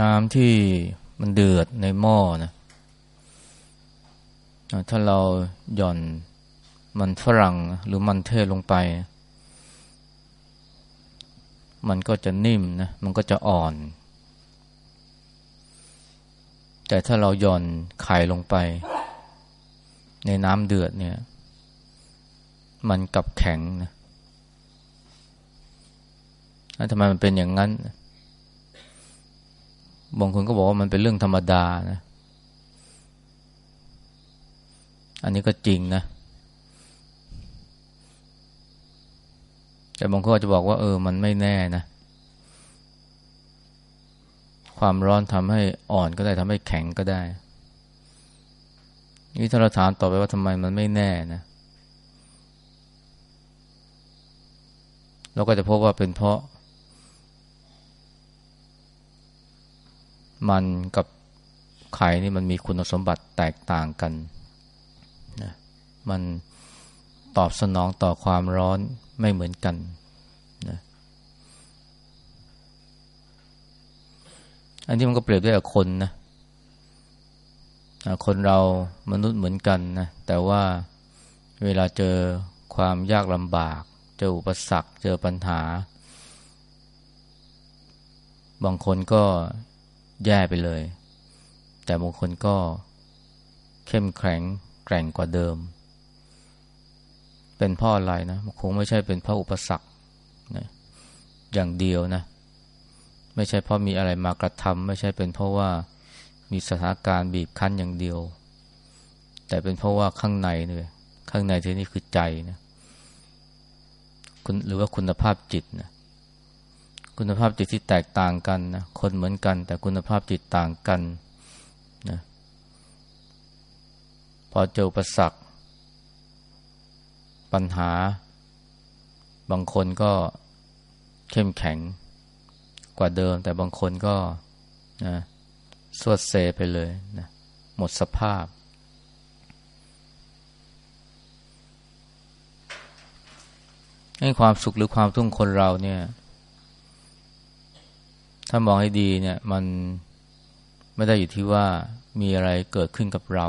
น้ำที่มันเดือดในหม้อนะถ้าเราหย่อนมันฝรั่งหรือมันเทศลงไป มันก็จะนิ่มนะ มันก็จะอ่อน แต่ถ้าเราหย่อนไข่ลงไป ในน้ำเดือดเนี่ย มันกลับแข็งนะทำไมมันเป็นอย่างนั้น บางคนก็บอกว่ามันเป็นเรื่องธรรมดานะ อันนี้ก็จริงนะ แต่บางคนจะบอกว่า เออ มันไม่แน่นะ ความร้อนทำให้อ่อนก็ได้ทำให้แข็งก็ได้ นี่ถ้าเราถามต่อไปว่าทำไมมันไม่แน่นะเราก็จะพบว่าเป็นเพราะ มันกับไข่นี่มันมีคุณสมบัติแตกต่างกันนะมันตอบสนองต่อความร้อนไม่เหมือนกันนะอันนี้มันก็เปรียบได้กับคนนะคนเรามนุษย์เหมือนกันนะแต่ว่าเวลาเจอความยากลำบาก เจออุปสรรค เจอปัญหา บางคนก็ แย่ไปเลย แต่บางคนก็เข้มแข็งแกร่งกว่าเดิม เป็นพราะอะไรนะคงไม่ใช่เป็นพราะอุปสรรคนะอย่างเดียวนะ ไม่ใช่เพราะมีอะไรมากระทำไม่ใช่เป็นเพราะว่ามีสถานการณ์บีบคั้นอย่างเดียว แต่เป็นเพราะว่าข้างในเลยข้างในที่นี่คือใจนะคุณหรือว่าคุณภาพจิตนะ คุณภาพจิตที่แตกต่างกันนะคนเหมือนกัน แต่คุณภาพจิตต่างกันนะพอเจอประสักปัญหา บางคนก็เข้มแข็งกว่าเดิม แต่บางคนก็นะสวดเซไปเลยนะหมดสภาพ ให้ความสุขหรือความทุกข์คนเราเนี่ย ถ้ามองให้ดีเนี่ยมันไม่ได้อยู่ที่ว่ามีอะไรเกิดขึ้นกับเรา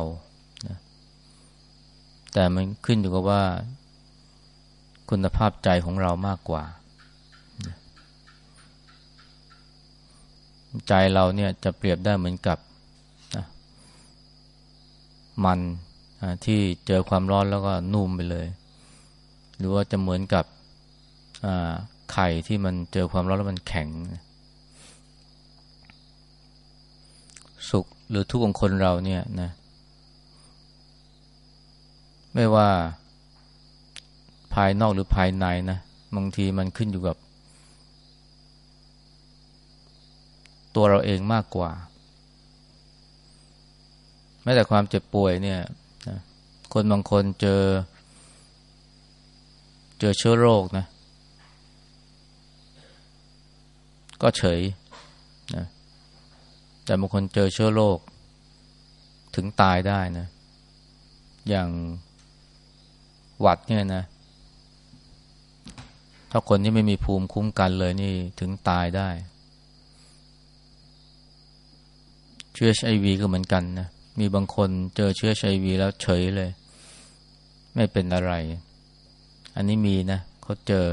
นะแต่มันขึ้นอยู่กับว่าคุณภาพใจของเรามากกว่า ใจเราเนี่ยจะเปรียบได้เหมือนกับนะมันที่เจอความร้อนแล้วก็นุ่มไปเลย หรือว่าจะเหมือนกับไข่ที่มันเจอความร้อนแล้วมันแข็งนะสุข หรือทุกของคนเราเนี่ยนะ ไม่ว่าภายนอกหรือภายในนะบางทีมันขึ้นอยู่กับ ตัวเราเองมากกว่า แม้แต่ความเจ็บป่วยเนี่ยนะคนบางคนเจอ เจอเชื้อโรคนะ ก็เฉย แต่บางคนเจอเชื้อโรคถึงตายได้นะ อย่างหวัดเนี่ยนะ ถ้าคนที่ไม่มีภูมิคุ้มกันเลยนี่ถึงตายได้เชื้อไอวีก็เหมือนกันนะ มีบางคนเจอเชื้อไอวีแล้วเฉยเลย ไม่เป็นอะไร อันนี้มีนะเขาเจอ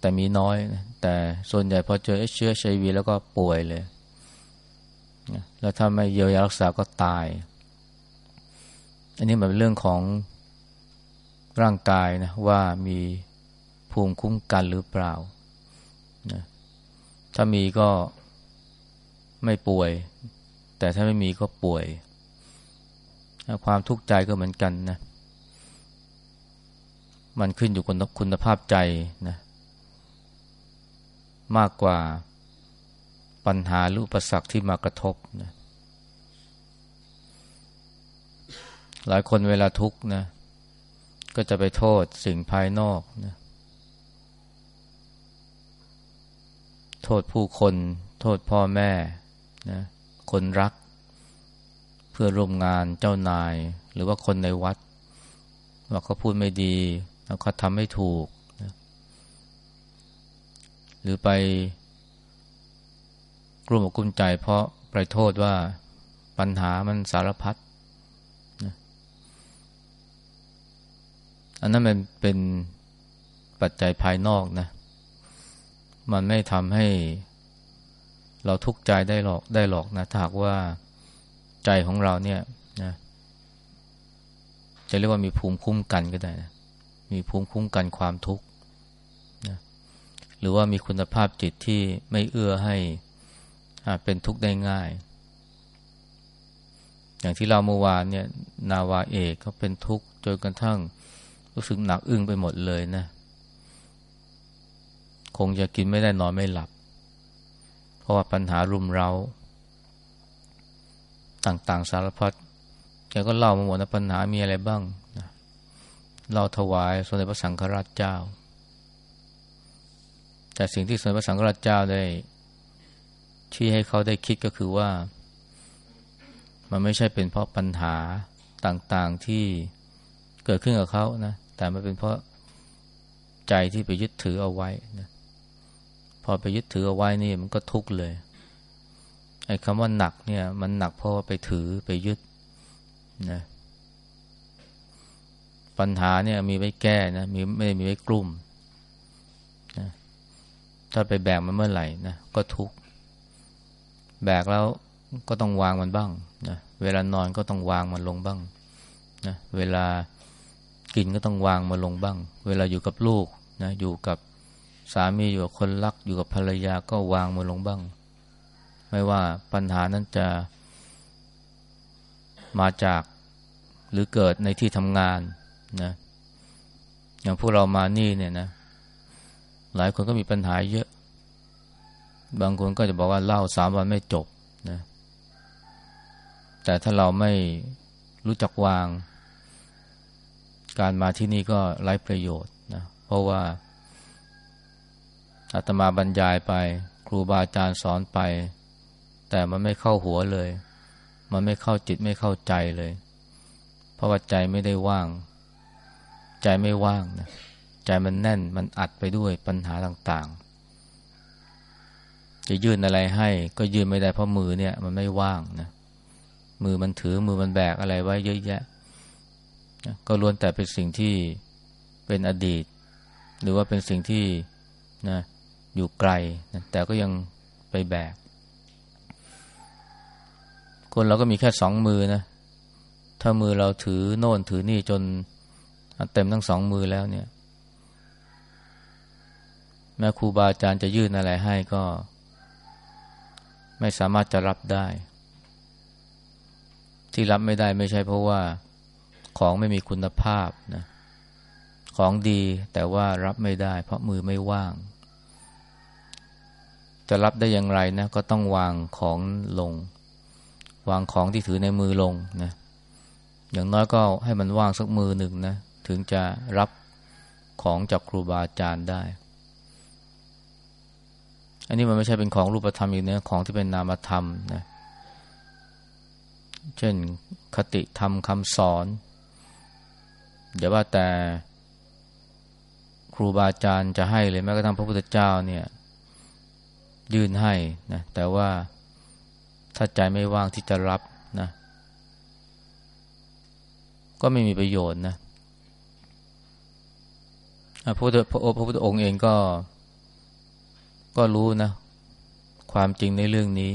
แต่มีน้อยนะแต่ส่วนใหญ่พอเจอเชื้อไอวีแล้วก็ป่วยเลย แล้วถ้าไม่เยียวยารักษาก็ตาย อันนี้มันเป็นเรื่องของร่างกายนะว่ามีภูมิคุ้มกันหรือเปล่านะถ้ามีก็ไม่ป่วย แต่ถ้าไม่มีก็ป่วย ความทุกข์ใจก็เหมือนกันนะ มันขึ้นอยู่กับคุณภาพใจนะ มากกว่า ปัญหาหรืออุปสรรคที่มากระทบนะหลายคนเวลาทุกข์นะ ก็จะไปโทษสิ่งภายนอกนะโทษผู้คน โทษพ่อแม่นะคนรัก เพื่อร่วมงานเจ้านาย หรือว่าคนในวัด ว่าเขาพูดไม่ดีแล้วเขาทำไม่ถูกนะหรือไป กลุ่มอกกลุ้มใจ เพราะไปโทษว่าปัญหามันสารพัดนะอันนั้นมันเป็นปัจจัยภายนอกนะ มันไม่ทำให้เราทุกข์ใจได้หรอกได้หรอกนะถ้าหากว่าใจของเราเนี่ยนะจะเรียกว่ามีภูมิคุ้มกันก็ได้นะมีภูมิคุ้มกันความทุกข์นะหรือว่ามีคุณภาพจิตที่ไม่เอื้อให้ เป็นทุกข์ได้ง่าย อย่างที่เราเมื่อวานเนี่ย นาวาเอกเขาเป็นทุกข์จนกระทั่งรู้สึกหนักอึ้งไปหมดเลยนะ คงจะกินไม่ได้นอนไม่หลับ เพราะว่าปัญหารุมเราต่างๆสารพัดแกก็เล่ามาหมดนะปัญหามีอะไรบ้างนะเราถวายสมเด็จพระสังฆราชเจ้า แต่สิ่งที่สมเด็จพระสังฆราชเจ้าได้ ชี้ให้เขาได้คิดก็คือว่า มันไม่ใช่เป็นเพราะปัญหาต่างๆที่เกิดขึ้นกับเขานะ แต่มันเป็นเพราะใจที่ไปยึดถือเอาไว้นะพอไปยึดถือเอาไว้นี่มันก็ทุกข์เลยไอ้คำว่าหนักเนี่ย มันหนักเพราะว่าไปถือไปยึดนะปัญหาเนี่ยมีไว้แก้นะมีไม่ได้มีไว้กลุ่มนะถ้าไปแบกมันเมื่อไหร่นะก็ทุกข์ แบกแล้วก็ต้องวางมันบ้างนะเวลานอนก็ต้องวางมันลงบ้างนะเวลากินก็ต้องวางมันลงบ้าง เวลาอยู่กับลูกนะอยู่กับสามีอยู่กับคนรัก อยู่กับภรรยาก็วางมันลงบ้าง ไม่ว่าปัญหานั้นจะมาจากหรือเกิดในที่ทำงานนะอย่างพวกเรามานี่เนี่ยนะ หลายคนก็มีปัญหาเยอะ บางคนก็จะบอกว่าเล่าสามวันไม่จบนะแต่ถ้าเราไม่รู้จักวาง การมาที่นี่ก็ไร้ประโยชน์นะเพราะว่าอาตมาบรรยายไป ครูบาอาจารย์สอนไป แต่มันไม่เข้าหัวเลย มันไม่เข้าจิตไม่เข้าใจเลย เพราะว่าใจไม่ได้ว่าง ใจไม่ว่างนะใจมันแน่นมันอัดไปด้วยปัญหาต่างๆ จะยื่นอะไรให้ ก็ยื่นไม่ได้เพราะมือเนี่ย มันไม่ว่างนะมือมันถือมือมันแบกอะไรไว้เยอะแยะ ก็ล้วนแต่เป็นสิ่งที่เป็นอดีต หรือว่าเป็นสิ่งที่นะอยู่ไกลนะแต่ก็ยังไปแบก คนเราก็มีแค่สองมือนะ ถ้ามือเราถือโน่นถือนี่จนเต็มทั้งสองมือแล้วเนี่ย แม้ครูบาอาจารย์จะยื่นอะไรให้ก็ ไม่สามารถจะรับได้ ที่รับไม่ได้ไม่ใช่เพราะว่าของไม่มีคุณภาพนะของดีแต่ว่ารับไม่ได้ เพราะมือไม่ว่าง จะรับได้อย่างไรนะ ก็ต้องวางของลง วางของที่ถือในมือลงนะอย่างน้อยก็ให้มันว่างสักมือหนึ่งนะ ถึงจะรับของจากครูบาอาจารย์ได้ อันนี้มันไม่ใช่เป็นของรูปธรรมอีกนะของที่เป็นนามธรรมนะเช่นคติธรรมคำสอนเดี๋ยวว่าแต่ครูบาอาจารย์จะให้เลยแม้กระทั่งพระพุทธเจ้าเนี่ย ยื่นให้นะแต่ว่าถ้าใจไม่ว่างที่จะรับนะ ก็ไม่มีประโยชน์นะพระพุทธพระพุทธองค์เองก็ ก็รู้นะ ความจริงในเรื่องนี้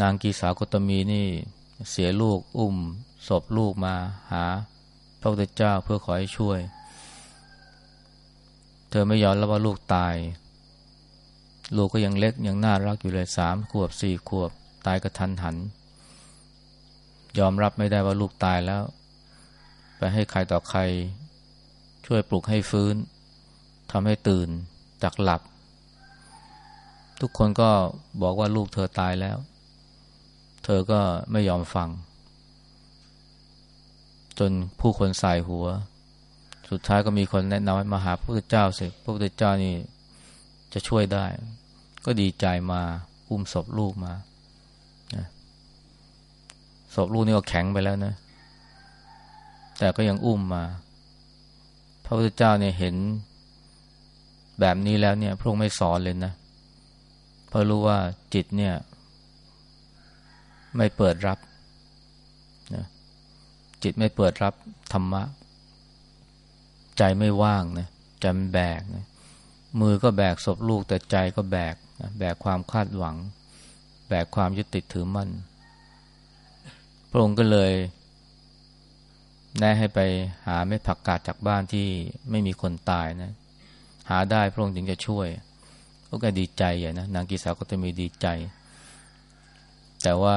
นางกีสากตมีนี่เสียลูกอุ้มศพลูกมาหาพระพุทธเจ้าเพื่อขอให้ช่วย เธอไม่ยอมรับว่าลูกตาย ลูกก็ยังเล็กยังน่ารักอยู่เลยสามขวบสี่ขวบ ตายกระทันหัน ยอมรับไม่ได้ว่าลูกตายแล้ว ไปให้ใครต่อใคร ช่วยปลุกให้ฟื้นทำให้ตื่น จากหลับ ทุกคนก็บอกว่าลูกเธอตายแล้ว เธอก็ไม่ยอมฟัง จนผู้คนใส่หัว สุดท้ายก็มีคนแนะนำให้มาหาพระพุทธเจ้าเสิพระพุทธเจ้านี่จะช่วยได้ ก็ดีใจมาอุ้มศพลูกมาศพลูกนี่ก็แข็งไปแล้วนะ แต่ก็ยังอุ้มมา พระพุทธเจ้าเนี่ยเห็น แบบนี้แล้วเนี่ย พระองค์ไม่สอนเลยนะเพราะรู้ว่าจิตเนี่ย ไม่เปิดรับนะจิตไม่เปิดรับธรรมะ ใจไม่ว่างนะใจมันแบกนะมือก็แบกศพลูกแต่ใจก็แบกนะแบกความคาดหวัง แบกความยึดติดถือมั่น พระองค์ก็เลยแนะให้ไปหาเม็ดผักกาดจากบ้านที่ไม่มีคนตายนะ หาได้พระองค์จึงจะช่วยก็ดีใจอย่างนะนางกีสาก็จะมีดีใจ แต่ว่า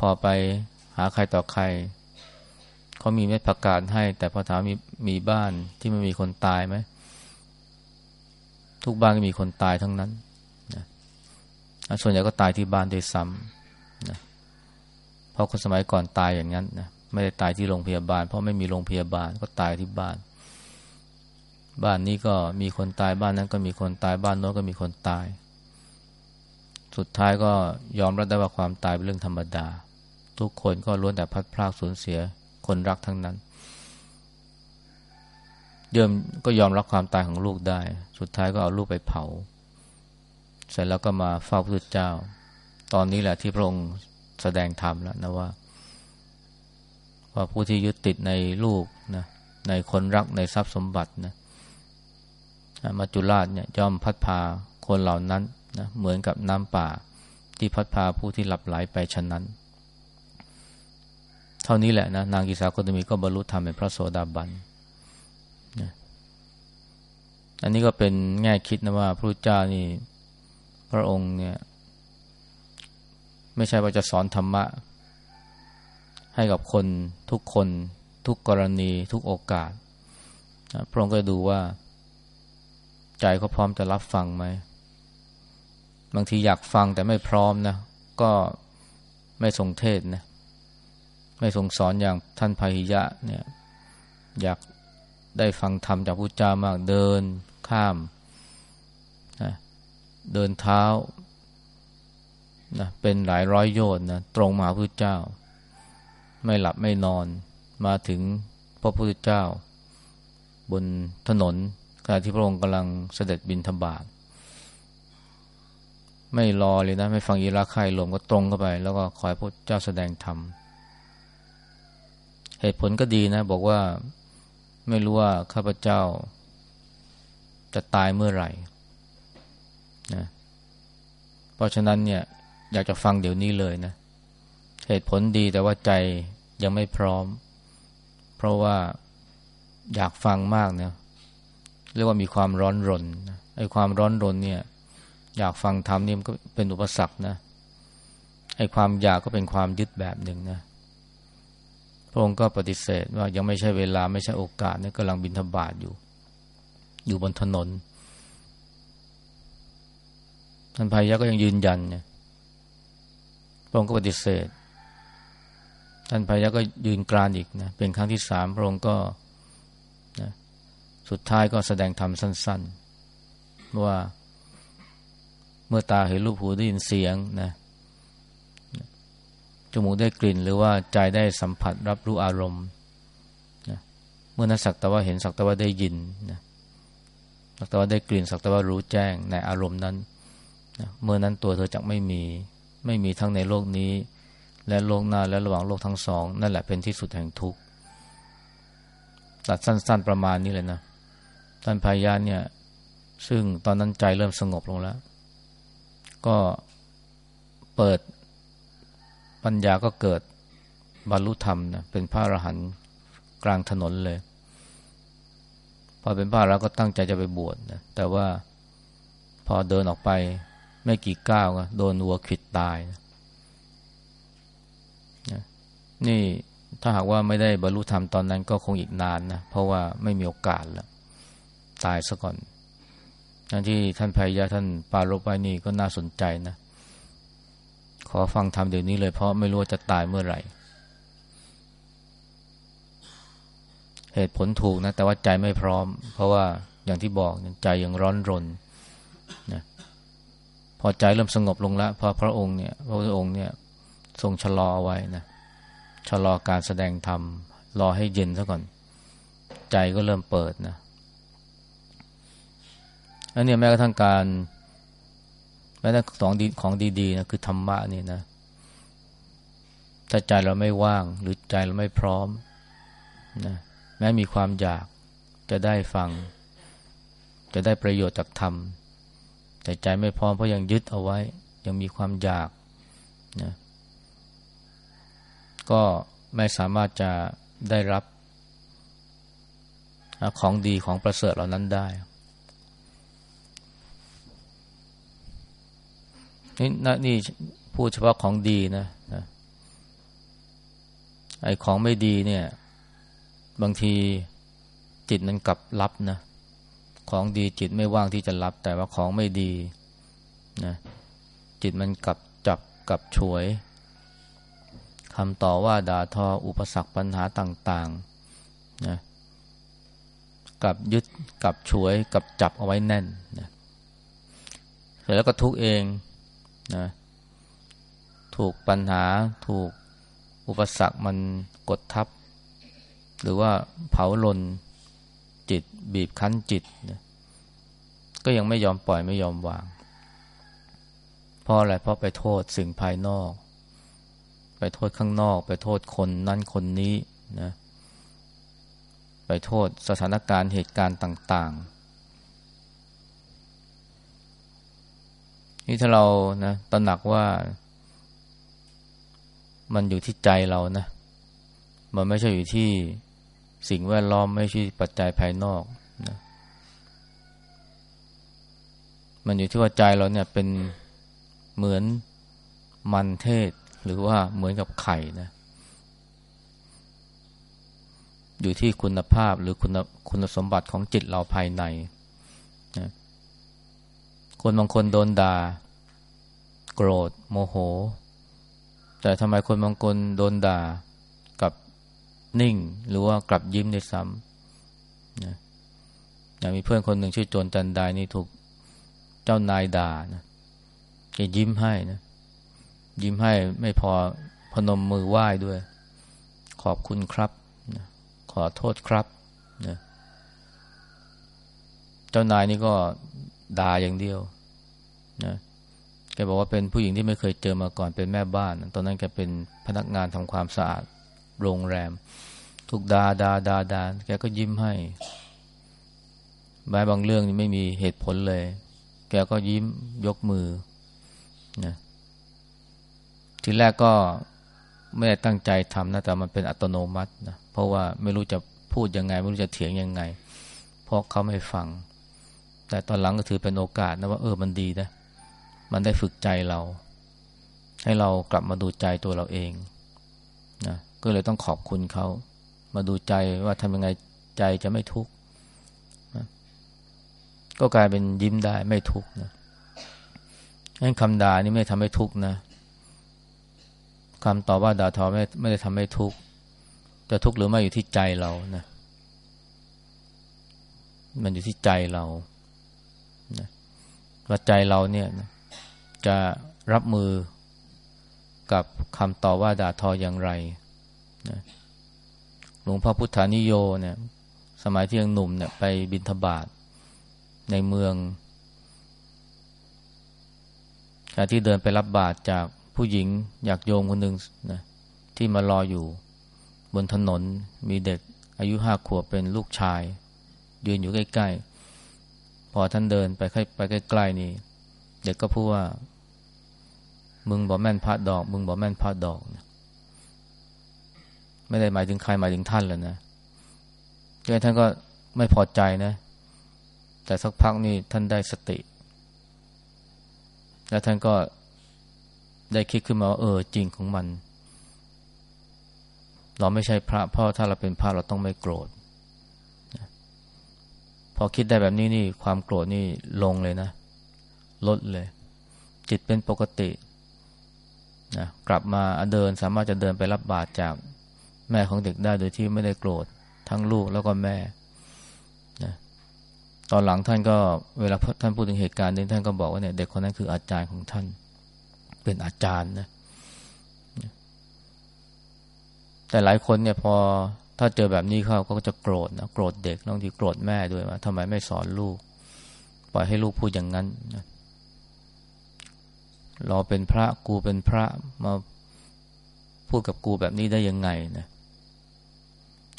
พอไปหาใครต่อใครเขามีเม็ดผักกาดให้ แต่พอถามมีมีบ้านที่ไม่มีคนตายไหมทุกบ้านก็มีคนตายทั้งนั้นนะส่วนใหญ่ก็ตายที่บ้านโดยซ้ำนะเพราะคนสมัยก่อนตายอย่างนั้นนะไม่ได้ตายที่โรงพยาบาล เพราะไม่มีโรงพยาบาลก็ตายที่บ้าน บ้านนี้ก็มีคนตายบ้านนั้นก็มีคนตายบ้านโน้นก็มีคนตาย สุดท้ายก็ยอมรับได้ว่าความตายเป็นเรื่องธรรมดา ทุกคนก็ล้วนแต่พัดพลากสูญเสียคนรักทั้งนั้นเดิมก็ยอมรับความตายของลูกได้ สุดท้ายก็เอาลูกไปเผา เสร็จแล้วก็มาเฝ้าพระพุทธเจ้า ตอนนี้แหละที่พระองค์แสดงธรรมแล้วนะว่า ว่าผู้ที่ยึดติดในลูกนะในคนรักในทรัพย์สมบัตินะ มัจจุราชเนี่ยย่อมพัดพาคนเหล่านั้นนะเหมือนกับน้ำป่าที่พัดพาผู้ที่หลับไหลไปฉะนั้น เท่านี้แหละนะนางกิสาโคตมีก็บรรลุธรรมเป็นพระโสดาบันนะอันนี้ก็เป็นแง่คิดนะว่าพระเจ้านี่พระองค์เนี่ยไม่ใช่ว่าจะสอนธรรมะ ให้กับคนทุกคนทุกกรณีทุกโอกาส พระองค์ก็ดูว่า ใจเขาพร้อมจะรับฟังไหม บางทีอยากฟังแต่ไม่พร้อมนะ ก็ไม่ทรงเทศนะ ไม่ทรงสอนอย่างท่านพาหิยะเนี่ย อยากได้ฟังธรรมจากพุทธเจ้ามากเดินข้ามนะเดินเท้านะเป็นหลายร้อยโยชน์นะตรงมาพุทธเจ้า ไม่หลับไม่นอนมาถึงพระพุทธเจ้า บนถนน ขณะที่พระองค์กำลังเสด็จบินธบาตไม่รอเลยนะ ไม่ฟังอีราคายลมก็ตรงเข้าไป แล้วก็คอยพระเจ้าแสดงธรรมเหตุผลก็ดีนะ บอกว่าไม่รู้ว่าข้าพเจ้าจะตายเมื่อไหร่นะเพราะฉะนั้นเนี่ย อยากจะฟังเดี๋ยวนี้เลยนะ เหตุผลดีแต่ว่าใจยังไม่พร้อม เพราะว่าอยากฟังมากเนี่ย เรียกว่ามีความร้อนรนไอ้ความร้อนรนเนี่ย อยากฟังธรรมนี่มันก็เป็นอุปสรรคนะไอ้ความอยากก็เป็นความยึดแบบหนึ่งนะพระองค์ก็ปฏิเสธว่ายังไม่ใช่เวลาไม่ใช่โอกาสเนี่ยกำลังบินทบาทอยู่ อยู่บนถนนท่านพายะก็ยังยืนยันเนี่ยพระองค์ก็ปฏิเสธ ท่านพายะก็ยืนกรานอีกนะเป็นครั้งที่สามพระองค์ก็ สุดท้ายก็แสดงธรรมสั้น ๆ ว่าเมื่อตาเห็นรูปหูได้ยินเสียงนะจมูกได้กลิ่นหรือว่าใจได้สัมผัสรับรู้อารมณ์นะเมื่อนั้นสักแต่ว่าเห็นสักแต่ว่าได้ยินนะสักแต่ว่าได้กลิ่นสักแต่ว่ารู้แจ้งในอารมณ์นั้นนะเมื่อนั้นตัวเธอจะไม่มีไม่มีทั้งในโลกนี้ และโลกหน้าและระหว่างโลกทั้งสอง นั่นแหละเป็นที่สุดแห่งทุกข์ตัดสั้น ๆ ประมาณนี้เลยนะ ท่านพายาเนี่ย ซึ่งตอนนั้นใจเริ่มสงบลงแล้ว ก็เปิดปัญญาก็เกิดบรรลุธรรมนะเป็นพระอรหันต์กลางถนนเลย พอเป็นพระแล้วก็ตั้งใจจะไปบวชนะแต่ว่าพอเดินออกไปไม่กี่ก้าวก็โดนวัวขิดตายนะนี่ถ้าหากว่าไม่ได้บรรลุธรรมตอนนั้นก็คงอีกนานนะ เพราะว่าไม่มีโอกาสแล้ว ตายซะก่อนอันที่ท่านพายะท่านปารบไว้นี่ก็น่าสนใจนะ ขอฟังธรรมเดี๋ยวนี้เลยเพราะไม่รู้จะตายเมื่อไหร่ เหตุผลถูกนะ แต่ว่าใจไม่พร้อม เพราะว่าอย่างที่บอกใจยังร้อนรนนะพอใจเริ่มสงบลงแล้วพอพระองค์เนี่ยพระองค์เนี่ยทรงชะลอไว้นะชะลอการแสดงธรรมรอให้เย็นซะก่อน ใจก็เริ่มเปิดนะ อันนี้แม้กระทั่งการแม้แต่ของดีของดีๆนะคือธรรมะนี่นะ ถ้าใจเราไม่ว่าง หรือใจเราไม่พร้อมนะแม้มีความอยากจะได้ฟัง จะได้ประโยชน์จากธรรม แต่ใจไม่พร้อมเพราะยังยึดเอาไว้ ยังมีความอยากนะก็ไม่สามารถจะได้รับของดีของประเสริฐเหล่านั้นได้ นี่นนี่พูดเฉพาะของดีนะนะไอ้ของไม่ดีเนี่ย บางทีจิตมันกลับรับนะของดีจิตไม่ว่างที่จะรับ แต่ว่าของไม่ดีนะจิตมันกลับจับกับฉวยคำต่อว่าด่าทออุปสรรคปัญหาต่างๆนะกับยึดกับฉวยกับจับเอาไว้แน่นนะแล้วก็ทุกเอง นะถูกปัญหาถูกอุปสรรคมันกดทับ หรือว่าเผาลนจิตบีบคั้นจิตนะก็ยังไม่ยอมปล่อยไม่ยอมวาง เพราะอะไรเพราะไปโทษสิ่งภายนอก ไปโทษข้างนอก ไปโทษคนนั้นคนนี้นะไปโทษสถานการณ์เหตุการณ์ต่าง ๆ นี่ถ้าเรานะตระหนักว่ามันอยู่ที่ใจเรานะ มันไม่ใช่อยู่ที่สิ่งแวดล้อมไม่ใช่ปัจจัยภายนอกนะมันอยู่ที่ว่าใจเราเนี่ยเป็นเหมือนมันเทศ หรือว่าเหมือนกับไข่นะ อยู่ที่คุณภาพหรือคุณคุณสมบัติของจิตเราภายใน คนบางคนโดนด่า โกรธ โมโห แต่ทำไมคนบางคนโดนด่ากับนิ่ง หรือว่ากลับยิ้มในซ้ำนะอย่างมีเพื่อนคนหนึ่งชื่อโจนจันไดนี่ถูกเจ้านายด่านะแกยิ้มให้นะยิ้มให้ไม่พอพนมมือไหว้ด้วย ขอบคุณครับนะขอโทษครับนะเจ้านายนี่ก็ด่าอย่างเดียว นะแกบอกว่าเป็นผู้หญิงที่ไม่เคยเจอมาก่อนเป็นแม่บ้าน ตอนนั้นแกเป็นพนักงานทำความสะอาดโรงแรมถูกดาดาดาดาแกก็ยิ้มให้บางบางเรื่องนี่ไม่มีเหตุผลเลย แกก็ยิ้มยกมือนะทีแรกก็ไม่ได้ตั้งใจทำนะแต่มันเป็นอัตโนมัตินะเพราะว่าไม่รู้จะพูดยังไง ไม่รู้จะเถียงยังไง เพราะเขาไม่ฟัง แต่ตอนหลังก็ถือเป็นโอกาสนะว่าเออมันดีนะ มันได้ฝึกใจเรา ให้เรากลับมาดูใจตัวเราเองนะก็เลยต้องขอบคุณเขา มาดูใจว่าทำยังไงใจจะไม่ทุกข์ก็กลายเป็นยิ้มได้ไม่ทุกข์นะงั้นคำด่านี่ไม่ทำให้ทุกข์นะคำต่อว่าด่าทอไม่ไม่ได้ทำให้ทุกข์จะทุกข์หรือไม่อยู่ที่ใจเรานะมันอยู่ที่ใจเรานะว่าใจเราเนี่ยนะ จะรับมือกับคำต่อว่าด่าทออย่างไรนะหลวงพ่อพุทธานิโยเนี่ยสมัยที่ยังหนุ่มเนี่ยไปบินทบาทในเมืองขณะที่เดินไปรับบาตรจากผู้หญิงอยากโยมคนหนึ่งนะที่มารออยู่บนถนนมีเด็กอายุห้าขวบเป็นลูกชาย ยืนอยู่ใกล้ ๆ พอท่านเดินไปไปใกล้ๆนี่ เด็กก็พูดว่า มึงบอกแม่นพระดอก มึงบอกแม่นพระดอกนะไม่ได้หมายถึงใครหมายถึงท่านเลยนะดังท่านก็ไม่พอใจนะ แต่สักพักนี่ท่านได้สติ แล้วท่านก็ได้คิดขึ้นมาว่าเออจริงของมัน เราไม่ใช่พระพราะถ้าเราเป็นพระเราต้องไม่โกรธพอคิดได้แบบนี้นี่ความโกรธนี่ลงเลยนะ ลดเลย จิตเป็นปกตินะกลับมาเดินสามารถจะเดินไปรับบาตรจากแม่ของเด็กได้โดยที่ไม่ได้โกรธทั้งลูกแล้วก็แม่นะตอนหลังท่านก็เวลาท่านพูดถึงเหตุการณ์นี้ท่านก็บอกว่าเนี่ยเด็กคนนั้นคืออาจารย์ของท่าน เป็นอาจารย์นะแต่หลายคนเนี่ยพอถ้าเจอแบบนี้เขาก็จะโกรธนะโกรธเด็กบางทีโกรธแม่ด้วยว่าทำไมไม่สอนลูก ปล่อยให้ลูกพูดอย่างนั้นนะ เราเป็นพระกูเป็นพระมาพูดกับกูแบบนี้ได้ยังไงนะ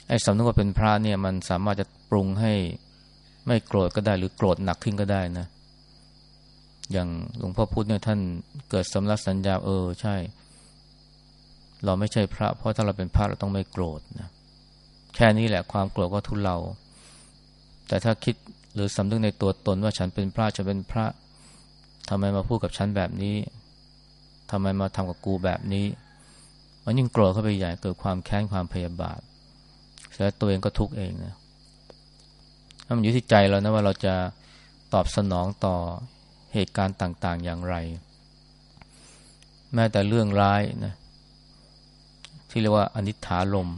ไอ้สำนึกว่าเป็นพระเนี่ยมันสามารถจะปรุงให้ไม่โกรธก็ได้ หรือโกรธหนักขึ้นก็ได้นะ อย่างหลวงพ่อพุธเนี่ยท่านเกิดสำลักสัญญาเออใช่ เราไม่ใช่พระ เพราะถ้าเราเป็นพระเราต้องไม่โกรธนะแค่นี้แหละความโกรธก็ทุเลาแต่ถ้าคิดหรือสำนึกในตัวตนว่าฉันเป็นพระฉันเป็นพระ ทำไมมาพูดกับฉันแบบนี้ทำไมมาทำกับกูแบบนี้ มันยิ่งโกรธเข้าไปใหญ่เกิดความแค้นความพยาบาทแล้วตัวเองก็ทุกข์เองนะถ้ามันอยู่ที่ใจเรานะว่าเราจะตอบสนองต่อเหตุการณ์ต่าง ๆ อย่างไร แม้แต่เรื่องร้ายนะที่เรียกว่าอนิถาลม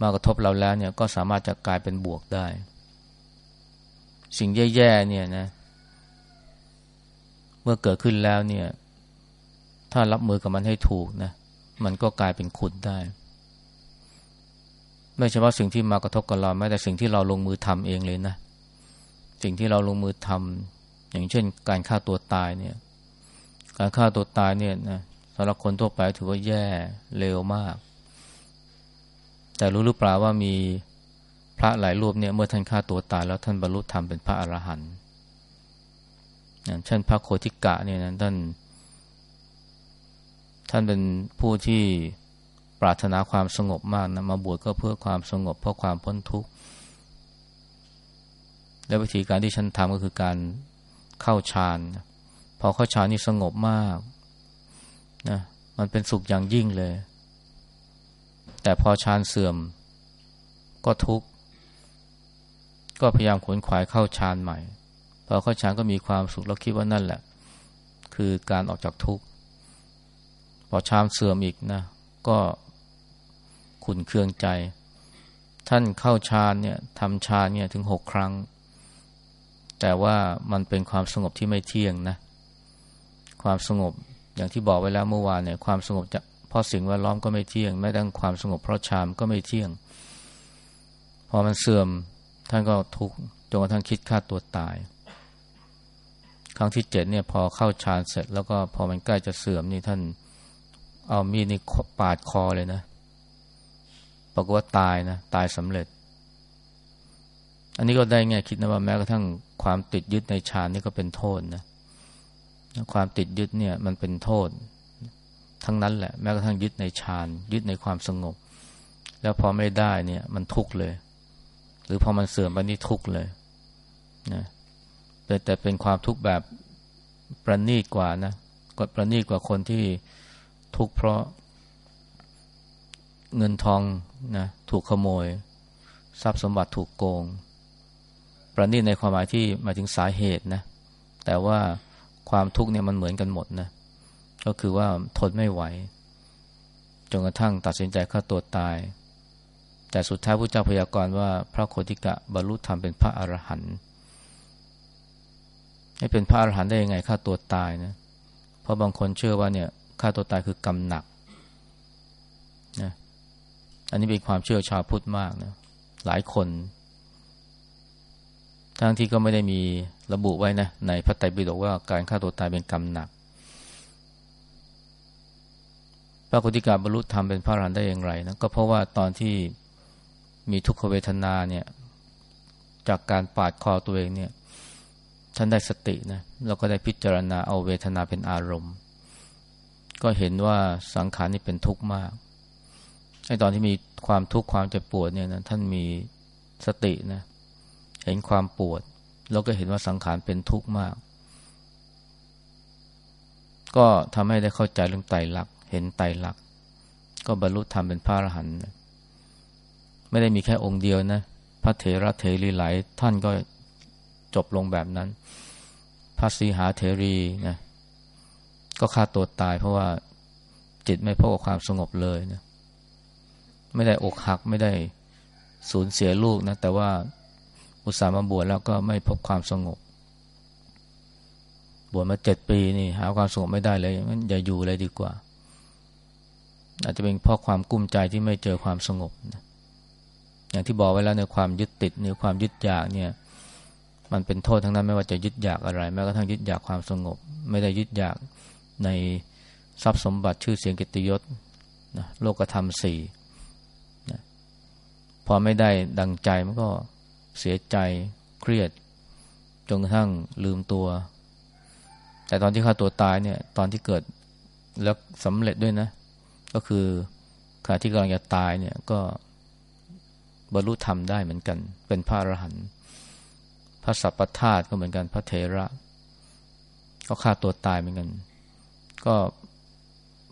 มากระทบเราแล้วเนี่ยก็สามารถจะกลายเป็นบวกได้ สิ่งแย่ๆเนี่ยนะ เมื่อเกิดขึ้นแล้วเนี่ย ถ้ารับมือกับมันให้ถูกนะมันก็กลายเป็นคุณได้ ไม่เฉพาะสิ่งที่มากระทบกับเราแม้แต่สิ่งที่เราลงมือทำเองเลยนะ สิ่งที่เราลงมือทำอย่างเช่น การฆ่าตัวตายเนี่ย การฆ่าตัวตายเนี่ยนะสำหรับคนทั่วไปถือว่าแย่เร็วมาก แต่รู้หรือเปล่าว่ามี พระหลายรูปเนี่ยเมื่อท่านฆ่าตัวตายแล้วท่านบรรลุธรรมเป็นพระอรหันต์อย่างเช่นพระโคติกะเนี่ยนะท่าน ท่านเป็นผู้ที่ปรารถนาความสงบมากนะมาบวชก็เพื่อความสงบ เพราะความพ้นทุกข์ และวิธีการที่ฉันทำก็คือการเข้าฌานพอเข้าฌานนี่สงบมากนะมันเป็นสุขอย่างยิ่งเลย แต่พอฌานเสื่อมก็ทุกข์ ก็พยายามขวนขวายเข้าฌานใหม่ พอเข้าฌานก็มีความสุขแล้วคิดว่านั่นแหละ คือการออกจากทุกข์ พอฌานเสื่อมอีกนะ ก็ขุนเคืองใจ ท่านเข้าฌานเนี่ยทำฌานเนี่ยถึงหกครั้ง แต่ว่ามันเป็นความสงบที่ไม่เที่ยงนะ ความสงบอย่างที่บอกไว้แล้วเมื่อวานเนี่ยความสงบจะเพราะสิ่งแวดล้อมก็ไม่เที่ยงแม้แต่ความสงบเพราะฌานก็ไม่เที่ยง พอมันเสื่อม ท่านก็ทุกข์จนกระทั่งคิดฆ่าตัวตาย ครั้งที่เจ็ดเนี่ยพอเข้าฌานเสร็จ แล้วก็พอมันใกล้จะเสื่อมนี่ท่านเอามีดนี่ปาดคอเลยนะปรากฏว่าตายนะตายสำเร็จ อันนี้ก็ได้ไงคิดนะว่าแม้กระทั่งความติดยึดในฌานนี่ก็เป็นโทษนะความติดยึดเนี่ยมันเป็นโทษ ทั้งนั้นแหละแม้กระทั่งยึดในฌาน ยึดในความสงบ แล้วพอไม่ได้เนี่ยมันทุกข์เลย หรือพอมันเสื่อมไปนี่ทุกข์เลยนะแต่แต่เป็นความทุกข์แบบประณีตกว่านะก็ประณีตกว่าคนที่ทุกข์เพราะเงินทองนะถูกขโมย ทรัพย์สมบัติถูกโกง ประณีตในความหมายที่หมายถึงสาเหตุนะ แต่ว่าความทุกข์เนี่ยมันเหมือนกันหมดนะ ก็คือว่าทนไม่ไหวจนกระทั่งตัดสินใจฆ่าตัวตาย แต่สุดท้ายพระเจ้าพยากรณ์ว่าพระโคติกะบรรลุธรรมเป็นพระอรหันต์ให้เป็นพระอรหันต์ได้ยังไงฆ่าตัวตายนะ เพราะบางคนเชื่อว่าเนี่ยฆ่าตัวตายคือกรรมหนักนะอันนี้เป็นความเชื่อชาวพุทธมากนะหลายคน ทั้งที่ก็ไม่ได้มีระบุไว้นะในพระไตรปิฎกว่าการฆ่าตัวตายเป็นกรรมหนักพระโคติกาบรรลุธรรมเป็นพระอรหันต์ได้อย่างไรนะก็เพราะว่าตอนที่ มีทุกขเวทนาเนี่ย จากการปาดคอตัวเองเนี่ย ท่านได้สตินะแล้วก็ได้พิจารณาเอาเวทนาเป็นอารมณ์ ก็เห็นว่าสังขารนี่เป็นทุกข์มากไอ้ตอนที่มีความทุกข์ความเจ็บปวดเนี่ยนะท่านมีสตินะเห็นความปวด แล้วก็เห็นว่าสังขารเป็นทุกข์มาก ก็ทำให้ได้เข้าใจเรื่องไตรลักษเห็นไตรลักษณ์ก็บรรลุธรรมเป็นพระอรหันต์ ไม่ได้มีแค่องค์เดียวนะ พระเถระเถรีหลายท่านก็จบลงแบบนั้น พระสีหาเถรีนะก็ฆ่าตัวตายเพราะว่าจิตไม่พบกับความสงบเลยนะไม่ได้อกหักไม่ได้สูญเสียลูกนะ แต่ว่าอุตส่าห์มาบวชแล้วก็ไม่พบความสงบ บวชมาเจ็ดปีนี่หาความสงบไม่ได้เลยงั้นอย่าอยู่เลยดีกว่า อาจจะเป็นเพราะความกุ้มใจที่ไม่เจอความสงบนะ อย่างที่บอกไว้แล้วในความยึดติดในความยึดอยากเนี่ย มันเป็นโทษทั้งนั้นไม่ว่าจะยึดอยากอะไร แม้กระทั่งยึดอยากความสงบ ไม่ได้ยึดอยากในทรัพย์สมบัติชื่อเสียงกิตยศนะโลกธรรมสี่นะพอไม่ได้ดังใจมันก็เสียใจเครียดจนกระทั่งลืมตัว แต่ตอนที่ฆ่าตัวตายเนี่ย ตอนที่เกิดแล้วสำเร็จด้วยนะ ก็คือขณะที่กำลังจะตายเนี่ยก็ บรรลุธรรมได้เหมือนกัน เป็นพระอรหันต์พระสัพพธาตุก็เหมือนกันพระเทระ ก็ฆ่าตัวตายเหมือนกัน ก็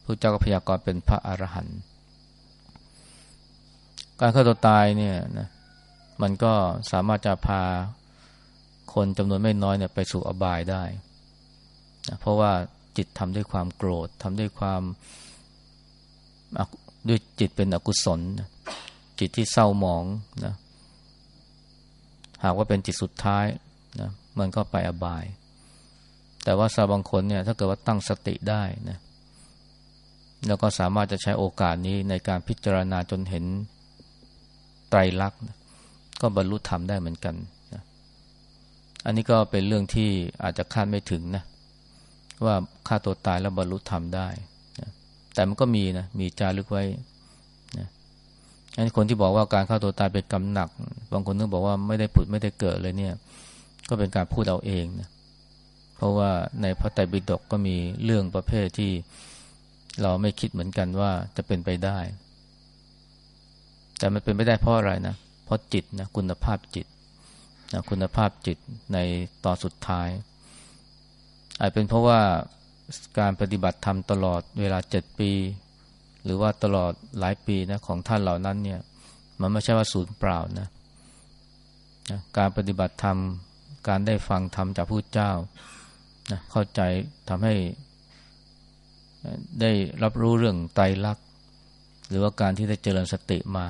พระเจ้าก็พยากรณ์เป็นพระอรหันต์การฆ่าตัวตายเนี่ยนะมันก็สามารถจะพาคนจำนวนไม่น้อยเนี่ยไปสู่อบายได้นะเพราะว่าจิตทำด้วยความโกรธทำด้วยความด้วยจิตเป็นอกุศลนะ จิตที่เศร้าหมองนะหากว่าเป็นจิตสุดท้ายนะมันก็ไปอบาย แต่ว่าสาบางคนเนี่ยถ้าเกิดว่าตั้งสติได้นะแล้วก็สามารถจะใช้โอกาสนี้ในการพิจารณาจนเห็นไตรลักษณ์ก็บรรลุธรรมได้เหมือนกันนะอันนี้ก็เป็นเรื่องที่อาจจะคาดไม่ถึงนะว่าฆ่าตัวตายแล้วบรรลุธรรมได้นะแต่มันก็มีนะมีจารึกไว้ อันคนที่บอกว่าการฆ่าตัวตายเป็นกรรมหนัก บางคนนึกบอกว่าไม่ได้ผุดไม่ได้เกิดเลยเนี่ย ก็เป็นการพูดเอาเองนะเพราะว่าในพระไตรปิฎกก็มีเรื่องประเภทที่เราไม่คิดเหมือนกันว่าจะเป็นไปได้ แต่มันเป็นไม่ได้เพราะอะไรนะ เพราะจิตนะคุณภาพจิตนะคุณภาพจิตในตอนสุดท้าย อาจเป็นเพราะว่าการปฏิบัติธรรมตลอดเวลาเจ็ดปี หรือว่าตลอดหลายปีนะของท่านเหล่านั้นเนี่ย มันไม่ใช่ว่าศูนย์เปล่านะนะการปฏิบัติธรรม การได้ฟังธรรมจากผู้เจ้านะเข้าใจทำให้ได้รับรู้เรื่องไตรลักษณ์หรือว่าการที่ได้เจริญสติมา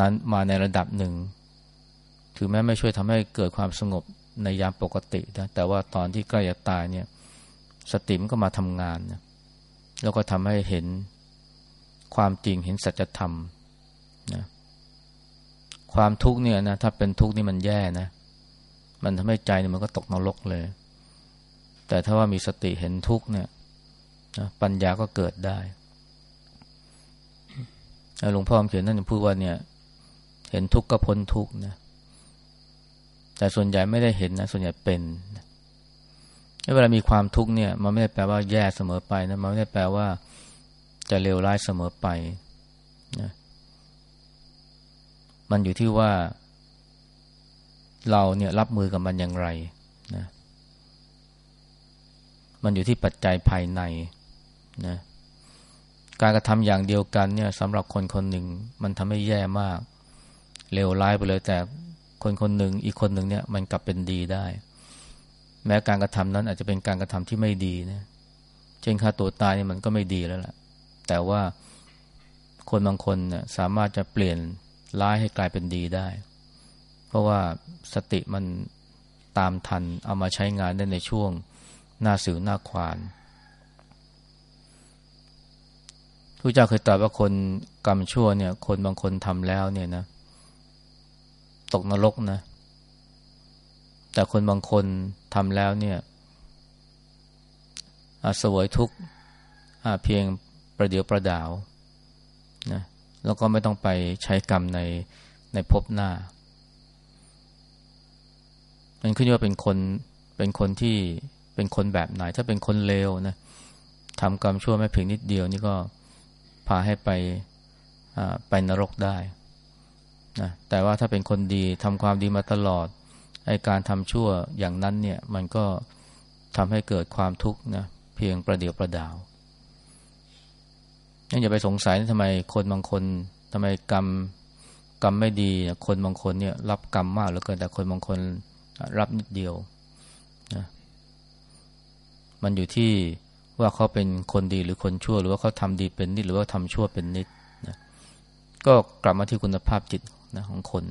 นั้นมาในระดับหนึ่ง ถึงแม้ไม่ช่วยทำให้เกิดความสงบในยามปกตินะแต่ว่าตอนที่ใกล้จะตายเนี่ย สติมันก็มาทำงานนะ แล้วก็ทำให้เห็นความจริงเห็นสัจธรรมนะความทุกข์เนี่ยนะถ้าเป็นทุกข์นี่มันแย่นะ มันทำให้ใจเนี่ยมันก็ตกนรกเลย แต่ถ้าว่ามีสติเห็นทุกเนี่ยปัญญาก็เกิดได้หลวงพ่อเขียนนั่นพูดว่าเนี่ย เห็นทุกข์ก็พ้นทุกข์นะแต่ส่วนใหญ่ไม่ได้เห็นนะ ส่วนใหญ่เป็น เวลามีความทุกข์เนี่ย มันไม่ได้แปลว่าแย่เสมอไปนะมันไม่ได้แปลว่าจะเลวร้ายเสมอไปนะมันอยู่ที่ว่า เราเนี่ยรับมือกับมันอย่างไรนะมันอยู่ที่ปัจจัยภายในนะการกระทำอย่างเดียวกันเนี่ยสำหรับคนคนหนึ่ง มันทำให้แย่มากเลวร้ายไปเลยแต่คนคนหนึ่งอีกคนหนึ่งเนี่ย มันกลับเป็นดีได้ แม้การกระทำนั้นอาจจะเป็นการกระทำที่ไม่ดีนะเช่นฆ่าตัวตายเนี่ยมันก็ไม่ดีแล้วล่ะ แต่ว่าคนบางคนเนี่ยสามารถจะเปลี่ยนร้ายให้กลายเป็นดีได้ เพราะว่าสติมันตามทันเอามาใช้งานได้ในช่วงหน้าสิวหน้าควานพระเจ้าเคยตรัสว่าคนกรรมชั่วเนี่ย คนบางคนทำแล้วเนี่ยนะ ตกนรกนะ แต่คนบางคนทำแล้วเนี่ยสวยทุกเพียงประเดียวประดาวนะแล้วก็ไม่ต้องไปใช้กรรมในในภพหน้า มันขึ้นว่าเป็นคนเป็นคนที่เป็นคนแบบไหน ถ้าเป็นคนเลวนะทำกรรมชั่วไม่เพียงนิดเดียวนี่ก็พาให้ไปไปนรกได้นะแต่ว่าถ้าเป็นคนดีทำความดีมาตลอด ไอการทำชั่วอย่างนั้นเนี่ยมันก็ทำให้เกิดความทุกข์นะเพียงประเดียวประดาวนั่นอย่าไปสงสัยทำไมคนบางคนทำไมกรรมกรรมไม่ดีคนบางคนเนี่ยรับกรรมมากเหลือเกินแต่คนบางคนรับนิดเดียวนะมันอยู่ที่ว่าเขาเป็นคนดีหรือคนชั่ว หรือว่าเขาทำดีเป็นนิด หรือว่าทำชั่วเป็นนิดนะก็กลับมาที่คุณภาพจิตนะของคน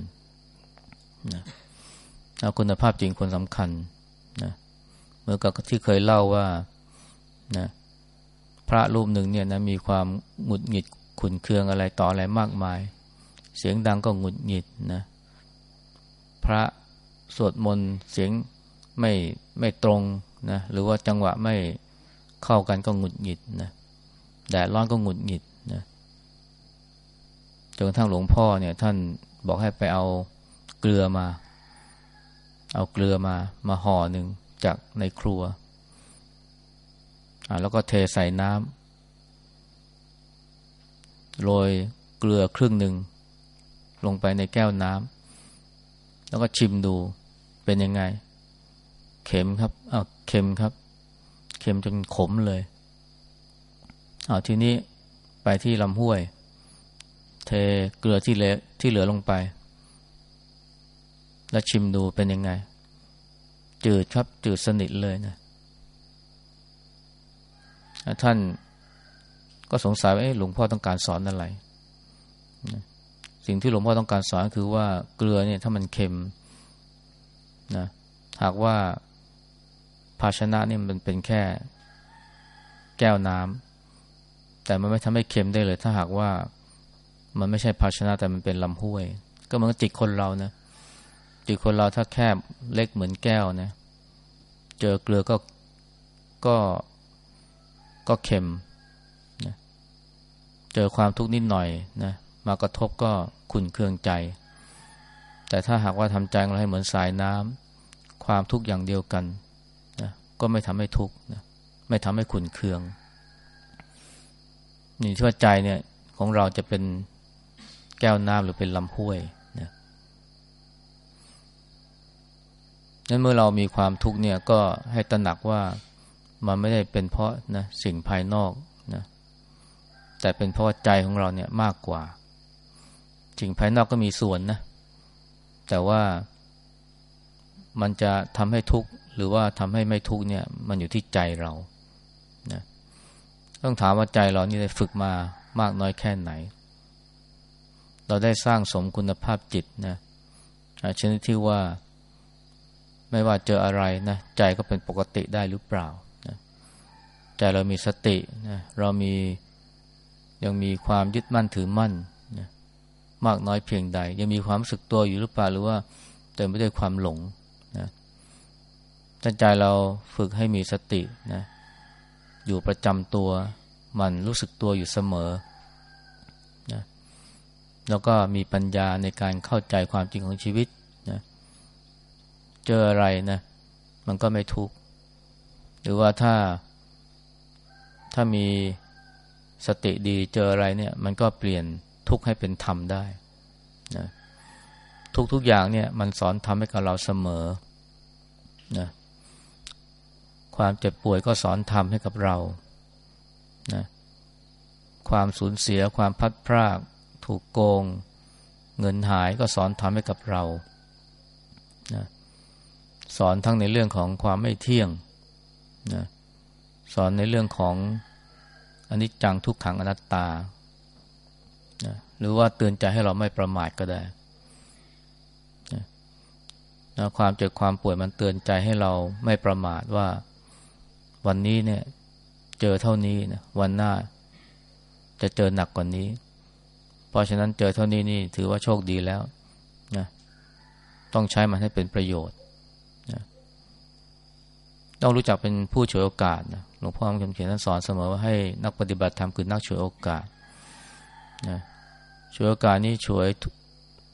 นะ คุณภาพจริงคนสำคัญนะเมื่อกับที่เคยเล่าว่านะพระรูปหนึ่งเนี่ยนะมีความหงุดหงิดขุนเคืองอะไรต่ออะไรมากมาย เสียงดังก็หงุดหงิดนะพระสวดมนต์เสียงไม่ไม่ตรงนะหรือว่าจังหวะไม่เข้ากันก็หงุดหงิดนะแดดร้อนก็หงุดหงิดนะจนกระทั่งหลวงพ่อเนี่ยท่านบอกให้ไปเอาเกลือมา เอาเกลือมามาห่อหนึ่งจากในครัวอ่าแล้วก็เทใส่น้ำโรยเกลือครึ่งหนึ่ง ลงไปในแก้วน้ำแล้วก็ชิมดูเป็นยังไง เข็มครับอ้าเค็มครับเค็มจนขมเลยอ้าทีนี้ไปที่ลำห้วย เทเกลือที่เหลือที่เหลือลงไป แล้วชิมดูเป็นยังไง จืดครับจืดสนิทเลยนะท่านก็สงสัยว่าหลวงพ่อต้องการสอนอะไร สิ่งที่หลวงพ่อต้องการสอนคือว่าเกลือเนี่ยถ้ามันเค็มนะหากว่าภาชนะนี่มันเป็นแค่แก้วน้ำแต่มันไม่ทำให้เค็มได้เลย ถ้าหากว่ามันไม่ใช่ภาชนะแต่มันเป็นลำห้วย ก็เหมือนจิตคนเรานะ ตคนเราถ้าแคบเล็กเหมือนแก้วนะ เจอเกลือก็ก็ก็เค็มนะเจอความทุกข์นิดหน่อยนะมากระทบก็ขุนเคืองใจ แต่ถ้าหากว่าทำใจเราให้เหมือนสายน้ำความทุกข์อย่างเดียวกันนะก็ไม่ทำให้ทุกข์นะไม่ทำให้ขุนเคืองนี่ที่ว่าใจเนี่ยของเราจะเป็นแก้วน้ำหรือเป็นลำห้วย นั้นเมื่อเรามีความทุกข์เนี่ยก็ให้ตระหนักว่ามันไม่ได้เป็นเพราะนะสิ่งภายนอกนะแต่เป็นเพราะใจของเราเนี่ยมากกว่าสิ่งภายนอกก็มีส่วนนะ แต่ว่ามันจะทำให้ทุกข์หรือว่าทำให้ไม่ทุกข์เนี่ย มันอยู่ที่ใจเรานะต้องถามว่าใจเรานี่ได้ฝึกมามากน้อยแค่ไหน เราได้สร้างสมคุณภาพจิตนะชนิดที่ว่า ไม่ว่าเจออะไรนะใจก็เป็นปกติได้หรือเปล่านะใจเรามีสตินะเรามียังมีความยึดมั่นถือมั่นนะมากน้อยเพียงใด ยังมีความรู้สึกตัวอยู่หรือเปล่าหรือว่าเต็มไปด้วยความหลงนะตั้งใจเราฝึกให้มีสตินะอยู่ประจำตัวมันรู้สึกตัวอยู่เสมอนะแล้วก็มีปัญญาในการเข้าใจความจริงของชีวิต เจออะไรนะ มันก็ไม่ทุกข์หรือว่าถ้า ถ้ามีสติดีเจออะไรเนี่ย มันก็เปลี่ยนทุกข์ให้เป็นธรรมได้นะทุกทุกอย่างเนี่ย มันสอนทำให้กับเราเสมอนะความเจ็บป่วยก็สอนทำให้กับเรานะความสูญเสียความพัดพราก ถูกโกง เงินหายก็สอนทำให้กับเรานะ สอนทั้งในเรื่องของความไม่เที่ยงนะสอนในเรื่องของอนิจจังทุกขังอนัตตานะหรือว่าเตือนใจให้เราไม่ประมาทก็ได้นะความเจ็บความป่วยมันเตือนใจให้เราไม่ประมาทว่าวันนี้เนี่ยเจอเท่านี้นะวันหน้าจะเจอหนักกว่านี้ เพราะฉะนั้นเจอเท่านี้นี่ถือว่าโชคดีแล้วนะต้องใช้มันให้เป็นประโยชน์ ต้องรู้จักเป็นผู้ฉวยโอกาสนะหลวงพ่อคำเขียนท่านสอนเสมอว่าให้นักปฏิบัติธรรมคือนักฉวยโอกาสนะช่วยโอกาสนี้ช่วย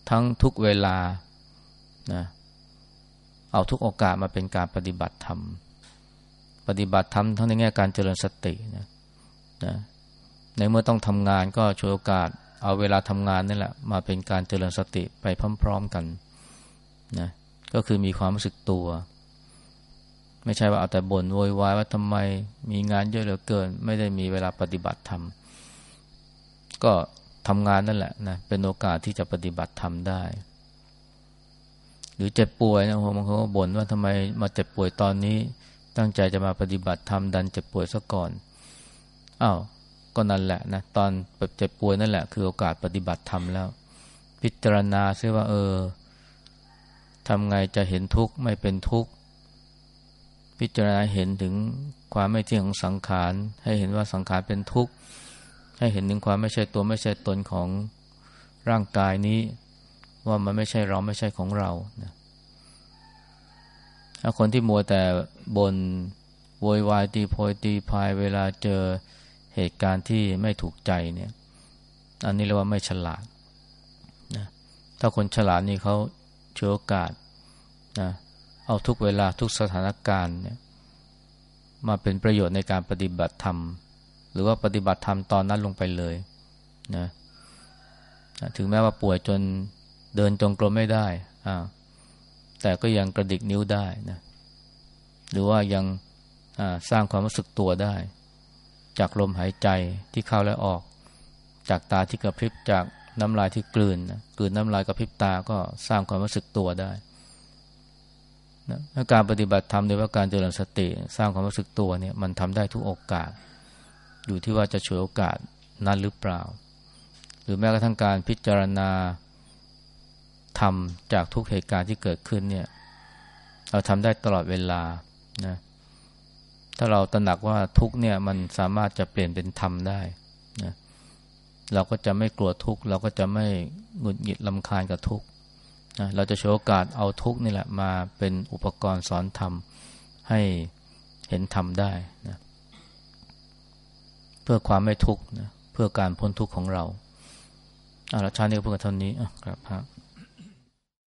ทั้งทุกเวลานะเอาทุกโอกาสมาเป็นการปฏิบัติธรรมปฏิบัติธรรมทั้งในแง่การเจริญสตินะนะในเมื่อต้องทำงานก็ช่วยโอกาส เอาเวลาทำงานนี่แหละมาเป็นการเจริญสติไปพร้อม ๆกันนะก็คือมีความรู้สึกตัว ไม่ใช่ว่าเอาแต่บ่นโวยวายว่าทำไมมีงานเยอะเหลือเกิน ไม่ได้มีเวลาปฏิบัติธรรมก็ทำงานนั่นแหละนะเป็นโอกาสที่จะปฏิบัติทำได้ หรือเจ็บป่วยนะบางคนก็บ่นว่าทำไมมาเจ็บป่วยตอนนี้ ตั้งใจจะมาปฏิบัติธรรมดันเจ็บป่วยซะก่อนอ้าวก็นั่นแหละนะตอนเจ็บป่วยนั่นแหละคือโอกาสปฏิบัติธรรมแล้ว พิจารณาซิว่า เออทำไงจะเห็นทุกข์ไม่เป็นทุกข์ พิจารณาเห็นถึงความไม่เที่ยงของสังขาร ให้เห็นว่าสังขารเป็นทุกข์ ให้เห็นถึงความไม่ใช่ตัวไม่ใช่ตนของร่างกายนี้ ว่ามันไม่ใช่เราไม่ใช่ของเรานะคนที่มัวแต่บนโวยวายตีโพยตีพายเวลาเจอเหตุการณ์ที่ไม่ถูกใจเนี่ย อันนี้เรียกว่าไม่ฉลาดนะถ้าคนฉลาดนี่เขาเชื่อโอกาสนะ เอาทุกเวลาทุกสถานการณ์เนี่ยมาเป็นประโยชน์ในการปฏิบัติธรรม หรือว่าปฏิบัติธรรมตอนนั้นลงไปเลยนะถึงแม้ว่าป่วยจนเดินจงกรมไม่ได้อ่าแต่ก็ยังกระดิกนิ้วได้นะหรือว่ายังสร้างความรู้สึกตัวได้ จากลมหายใจที่เข้าและออก จากตาที่กระพริบจากน้ำลายที่กลืนนะกลืนน้ำลายกระพริบตาก็สร้างความรู้สึกตัวได้ นะการปฏิบัติธรรมโดยว่าการเจริญสติสร้างความรู้สึกตัวเนี่ยมันทำได้ทุกโอกาส อยู่ที่ว่าจะฉวยโอกาสนั้นหรือเปล่า หรือแม้กระทั่งการพิจารณาทำจากทุกเหตุการณ์ที่เกิดขึ้นเนี่ยเราทำได้ตลอดเวลานะถ้าเราตระหนักว่าทุกเนี่ยมันสามารถจะเปลี่ยนเป็นธรรมได้นะเราก็จะไม่กลัวทุกเราก็จะไม่หงุดหงิดลำคาญกับทุกข์ เราจะโชว์โอกาสเอาทุกนี่แหละมาเป็นอุปกรณ์สอนธรรมให้เห็นธรรมได้นะเพื่อความไม่ทุกข์นะเพื่อการพ้นทุกข์ของเราอาละชาตินี้ก็พูดกันเท่านี้อะครับพระ